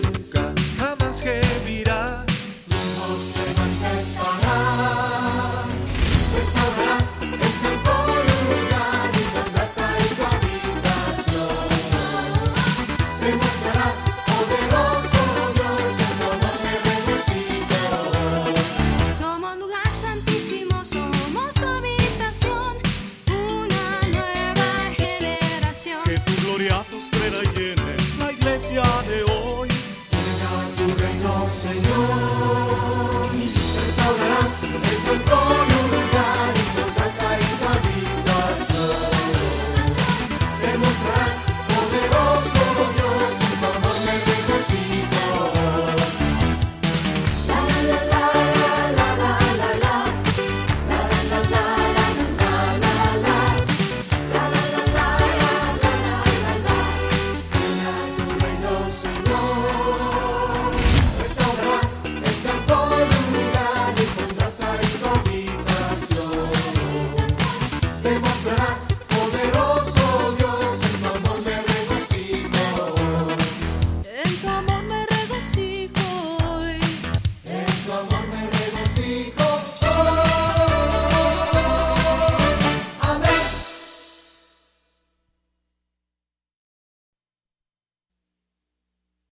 nunca jamás gemirá. Pues no se manifestará, pues sabrás en su voluntad y tendrás ahí tu habitación. Te mostrarás poderoso Dios en honor de resucitó. Somos lugar santísimo, somos tu habitación, una nueva generación. Que tu gloria prospera y llene la iglesia de hoy. 岁月